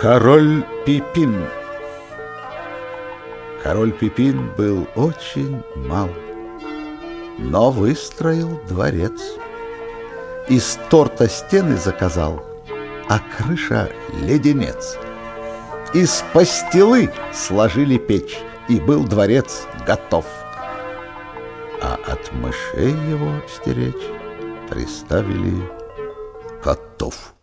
Король Пипин Король Пипин был очень мал, но выстроил дворец. Из торта стены заказал, а крыша леденец. Из пастилы сложили печь, и был дворец готов. А от мышей его стеречь приставили котов.